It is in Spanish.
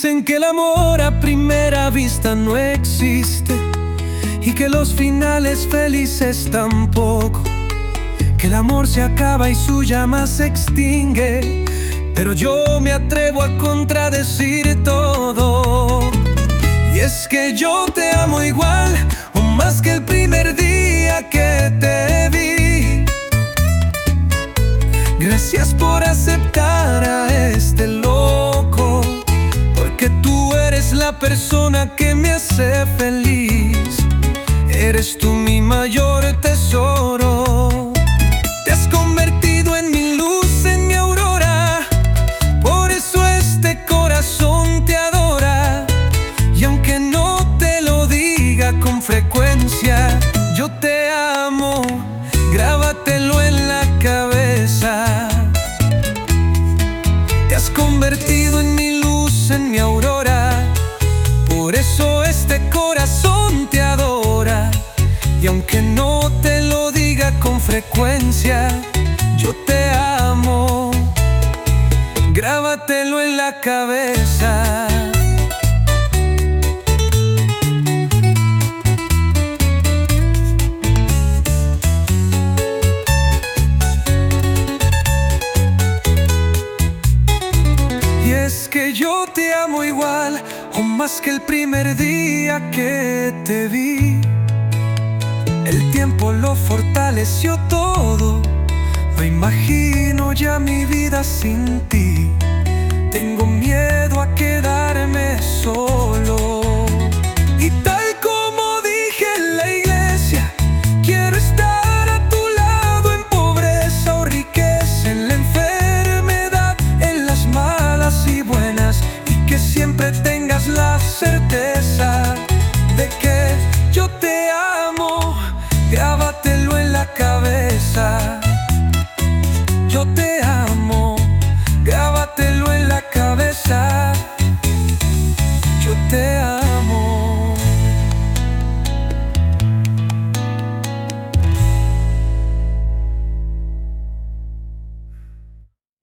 Dicen que el amor a primera vista no existe y que los finales felices tampoco. Que el amor se acaba y su llama se extingue, pero yo me atrevo a contradecir todo. Y es que yo te amo igual o más que el primer día que te vi. Gracias por aceptar a este loco, persona que me hace feliz. Eres tú mi mayor tesoro. Y aunque no te lo diga con frecuencia, yo te amo. Grábatelo en la cabeza. Y es que yo te amo igual o más que el primer día que te vi. El tiempo lo fortaleció todo. No imagino ya mi vida sin ti. Tengo miedo a quedarme solo. Y tal como dije en la iglesia, quiero estar a tu lado en pobreza o riqueza, en la enfermedad, en las malas y buenas, y que siempre tengas la certeza de que grábatelo en la cabeza. Yo te amo, grábatelo en la cabeza. Yo te amo.